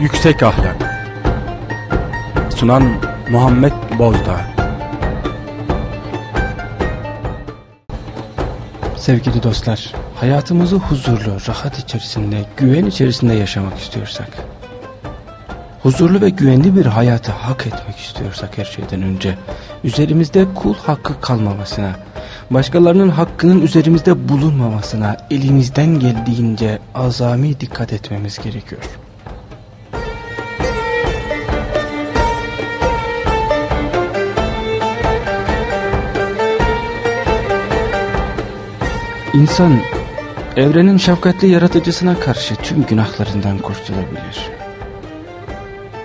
Yüksek Ahlak Sunan Muhammed Bozdağ Sevgili dostlar, hayatımızı huzurlu, rahat içerisinde, güven içerisinde yaşamak istiyorsak, huzurlu ve güvenli bir hayatı hak etmek istiyorsak her şeyden önce, üzerimizde kul hakkı kalmamasına, başkalarının hakkının üzerimizde bulunmamasına elimizden geldiğince azami dikkat etmemiz gerekiyor. İnsan evrenin şefkatli yaratıcısına karşı tüm günahlarından kurtulabilir.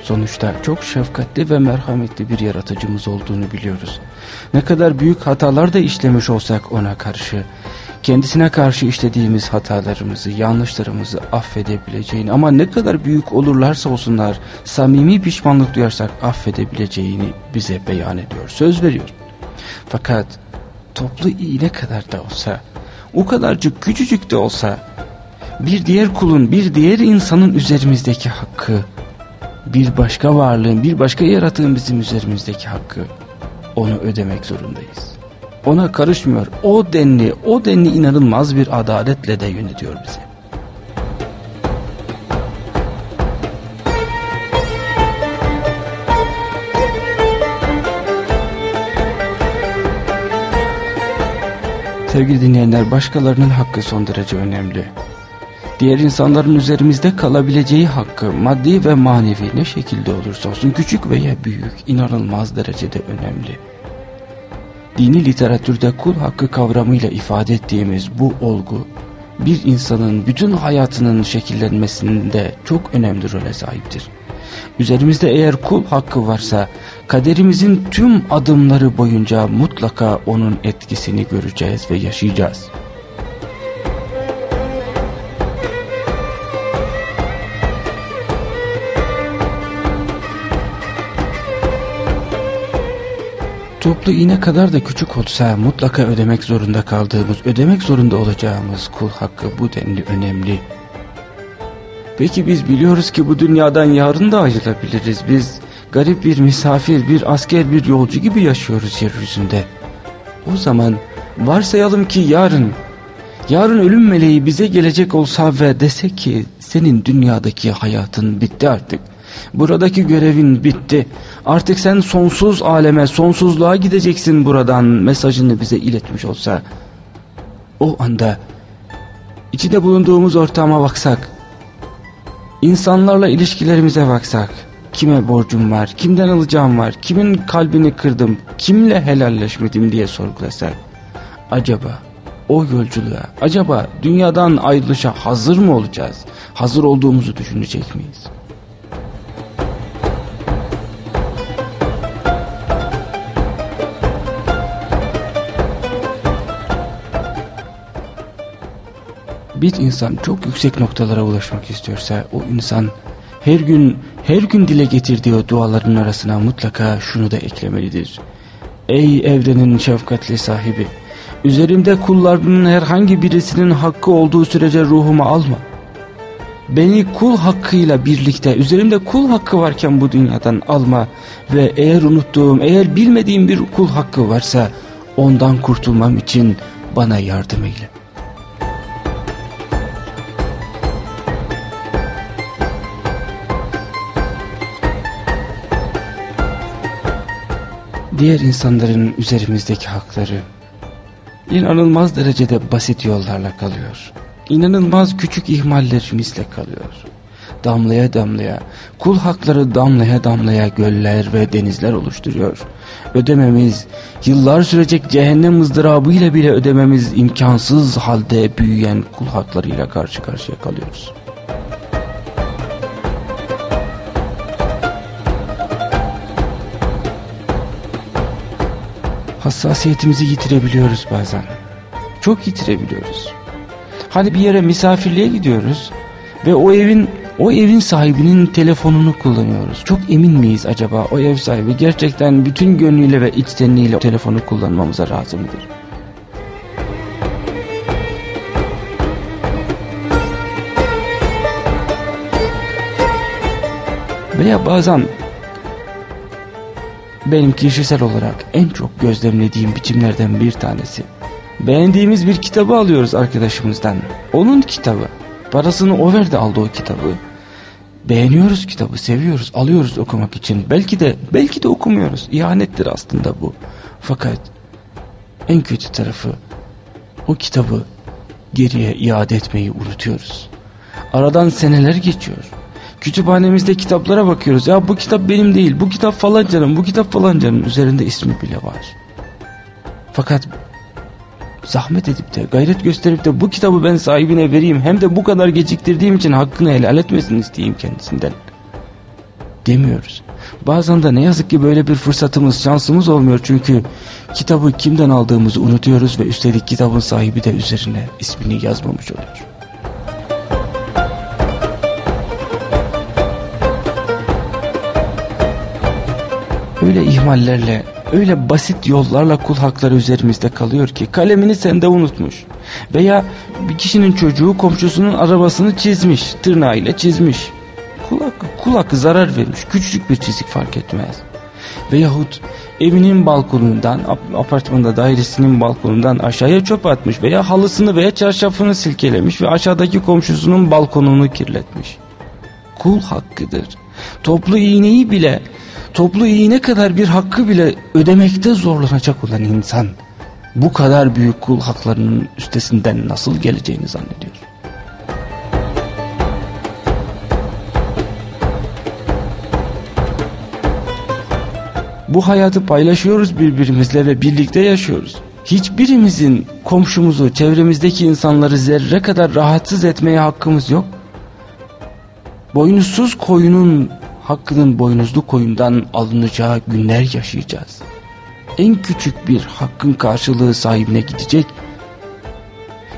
Sonuçta çok şefkatli ve merhametli bir yaratıcımız olduğunu biliyoruz. Ne kadar büyük hatalar da işlemiş olsak ona karşı, kendisine karşı işlediğimiz hatalarımızı, yanlışlarımızı affedebileceğini ama ne kadar büyük olurlarsa olsunlar samimi pişmanlık duyarsak affedebileceğini bize beyan ediyor, söz veriyor. Fakat toplu iğne kadar da olsa o kadarcık küçücük de olsa bir diğer kulun, bir diğer insanın üzerimizdeki hakkı, bir başka varlığın, bir başka yaratığın bizim üzerimizdeki hakkı onu ödemek zorundayız. Ona karışmıyor. O denli, o denli inanılmaz bir adaletle de yönetiyor bizi. Sevgili dinleyenler başkalarının hakkı son derece önemli. Diğer insanların üzerimizde kalabileceği hakkı maddi ve manevi ne şekilde olursa olsun küçük veya büyük inanılmaz derecede önemli. Dini literatürde kul hakkı kavramıyla ifade ettiğimiz bu olgu bir insanın bütün hayatının şekillenmesinde çok önemli role sahiptir. Üzerimizde eğer kul hakkı varsa kaderimizin tüm adımları boyunca mutlaka onun etkisini göreceğiz ve yaşayacağız. Toplu iğne kadar da küçük olsa mutlaka ödemek zorunda kaldığımız, ödemek zorunda olacağımız kul hakkı bu denli önemli. Peki biz biliyoruz ki bu dünyadan yarın da ayrılabiliriz. Biz garip bir misafir, bir asker, bir yolcu gibi yaşıyoruz yeryüzünde. O zaman varsayalım ki yarın, yarın ölüm meleği bize gelecek olsa ve dese ki senin dünyadaki hayatın bitti artık. Buradaki görevin bitti. Artık sen sonsuz aleme, sonsuzluğa gideceksin buradan mesajını bize iletmiş olsa. O anda içinde bulunduğumuz ortama baksak, insanlarla ilişkilerimize baksak, kime borcum var, kimden alacağım var, kimin kalbini kırdım, kimle helalleşmedim diye sorgulasak. Acaba o yolculuğa, acaba dünyadan ayrılışa hazır mı olacağız? Hazır olduğumuzu düşünecek miyiz? Bir insan çok yüksek noktalara ulaşmak istiyorsa o insan her gün her gün dile getirdiği duaların arasına mutlaka şunu da eklemelidir. Ey evrenin şefkatli sahibi üzerimde kullarının herhangi birisinin hakkı olduğu sürece ruhumu alma. Beni kul hakkıyla birlikte üzerimde kul hakkı varken bu dünyadan alma ve eğer unuttuğum eğer bilmediğim bir kul hakkı varsa ondan kurtulmam için bana yardım eyle. Diğer insanların üzerimizdeki hakları inanılmaz derecede basit yollarla kalıyor. İnanılmaz küçük ihmallerimizle kalıyor. Damlaya damlaya, kul hakları damlaya damlaya göller ve denizler oluşturuyor. Ödememiz, yıllar sürecek cehennem ızdırabıyla bile ödememiz imkansız halde büyüyen kul haklarıyla karşı karşıya kalıyoruz. Hassasiyetimizi yitirebiliyoruz bazen. Çok yitirebiliyoruz. Hani bir yere misafirliğe gidiyoruz ve o evin o evin sahibinin telefonunu kullanıyoruz. Çok emin miyiz acaba o ev sahibi gerçekten bütün gönlüyle ve içtenliğiyle telefonu kullanmamıza razı mıdır? Veya bazen benim kişisel olarak en çok gözlemlediğim biçimlerden bir tanesi. Beğendiğimiz bir kitabı alıyoruz arkadaşımızdan. Onun kitabı. Parasını o verdi aldı o kitabı. Beğeniyoruz kitabı, seviyoruz, alıyoruz okumak için. Belki de belki de okumuyoruz. İhanettir aslında bu. Fakat en kötü tarafı o kitabı geriye iade etmeyi unutuyoruz. Aradan seneler geçiyor. Kütüphanemizde kitaplara bakıyoruz. Ya bu kitap benim değil. Bu kitap falan canım. Bu kitap falan canım. Üzerinde ismi bile var. Fakat zahmet edip de gayret gösterip de bu kitabı ben sahibine vereyim. Hem de bu kadar geciktirdiğim için hakkını helal etmesin isteyeyim kendisinden. Demiyoruz. Bazen de ne yazık ki böyle bir fırsatımız, şansımız olmuyor çünkü kitabı kimden aldığımızı unutuyoruz ve üstelik kitabın sahibi de üzerine ismini yazmamış oluyor. Öyle ihmallerle, öyle basit yollarla kul hakları üzerimizde kalıyor ki kalemini sende unutmuş. Veya bir kişinin çocuğu komşusunun arabasını çizmiş, tırnağıyla çizmiş. Kul hakkı, kul hakkı zarar vermiş, küçücük bir çizik fark etmez. Veyahut evinin balkonundan, apartmanda dairesinin balkonundan aşağıya çöp atmış veya halısını veya çarşafını silkelemiş ve aşağıdaki komşusunun balkonunu kirletmiş. Kul hakkıdır. Toplu iğneyi bile toplu iğne kadar bir hakkı bile ödemekte zorlanacak olan insan bu kadar büyük kul haklarının üstesinden nasıl geleceğini zannediyor. Bu hayatı paylaşıyoruz birbirimizle ve birlikte yaşıyoruz. Hiçbirimizin komşumuzu, çevremizdeki insanları zerre kadar rahatsız etmeye hakkımız yok. Boynuzsuz koyunun hakkının boynuzlu koyundan alınacağı günler yaşayacağız. En küçük bir hakkın karşılığı sahibine gidecek.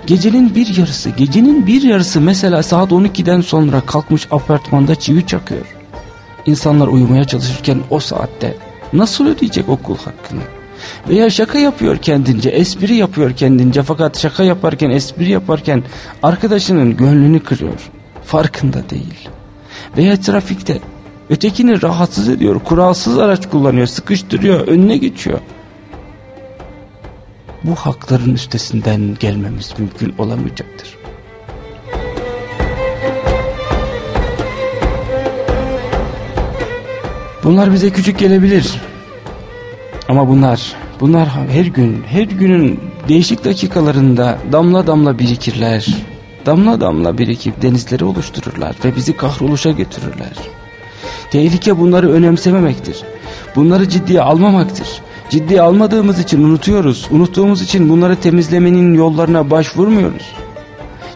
Gecenin bir yarısı, gecenin bir yarısı mesela saat 12'den sonra kalkmış apartmanda çivi çakıyor. İnsanlar uyumaya çalışırken o saatte nasıl ödeyecek okul hakkını? Veya şaka yapıyor kendince, espri yapıyor kendince fakat şaka yaparken, espri yaparken arkadaşının gönlünü kırıyor. Farkında değil. Veya trafikte Ötekini rahatsız ediyor. Kuralsız araç kullanıyor. Sıkıştırıyor. Önüne geçiyor. Bu hakların üstesinden gelmemiz mümkün olamayacaktır. Bunlar bize küçük gelebilir. Ama bunlar, bunlar her gün, her günün değişik dakikalarında damla damla birikirler. Damla damla birikip denizleri oluştururlar ve bizi kahroluşa götürürler. Tehlike bunları önemsememektir. Bunları ciddiye almamaktır. Ciddiye almadığımız için unutuyoruz. Unuttuğumuz için bunları temizlemenin yollarına başvurmuyoruz.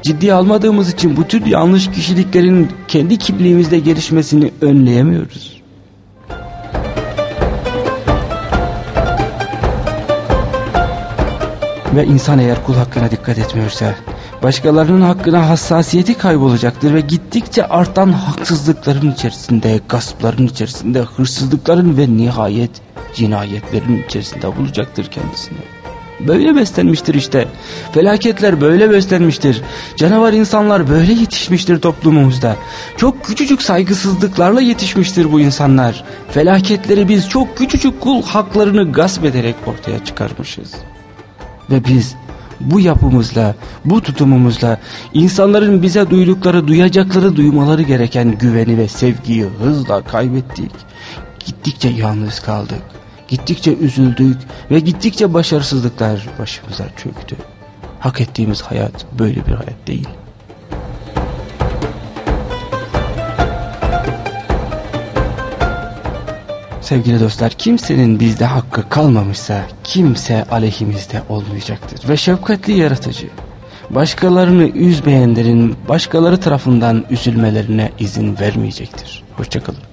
Ciddiye almadığımız için bu tür yanlış kişiliklerin kendi kimliğimizde gelişmesini önleyemiyoruz. Ve insan eğer kul hakkına dikkat etmiyorsa başkalarının hakkına hassasiyeti kaybolacaktır ve gittikçe artan haksızlıkların içerisinde, gaspların içerisinde, hırsızlıkların ve nihayet cinayetlerin içerisinde bulacaktır kendisini. Böyle beslenmiştir işte. Felaketler böyle beslenmiştir. Canavar insanlar böyle yetişmiştir toplumumuzda. Çok küçücük saygısızlıklarla yetişmiştir bu insanlar. Felaketleri biz çok küçücük kul haklarını gasp ederek ortaya çıkarmışız. Ve biz bu yapımızla, bu tutumumuzla insanların bize duydukları, duyacakları, duymaları gereken güveni ve sevgiyi hızla kaybettik. Gittikçe yalnız kaldık. Gittikçe üzüldük ve gittikçe başarısızlıklar başımıza çöktü. Hak ettiğimiz hayat böyle bir hayat değil. Sevgili dostlar kimsenin bizde hakkı kalmamışsa kimse aleyhimizde olmayacaktır. Ve şefkatli yaratıcı başkalarını üzmeyenlerin başkaları tarafından üzülmelerine izin vermeyecektir. Hoşçakalın.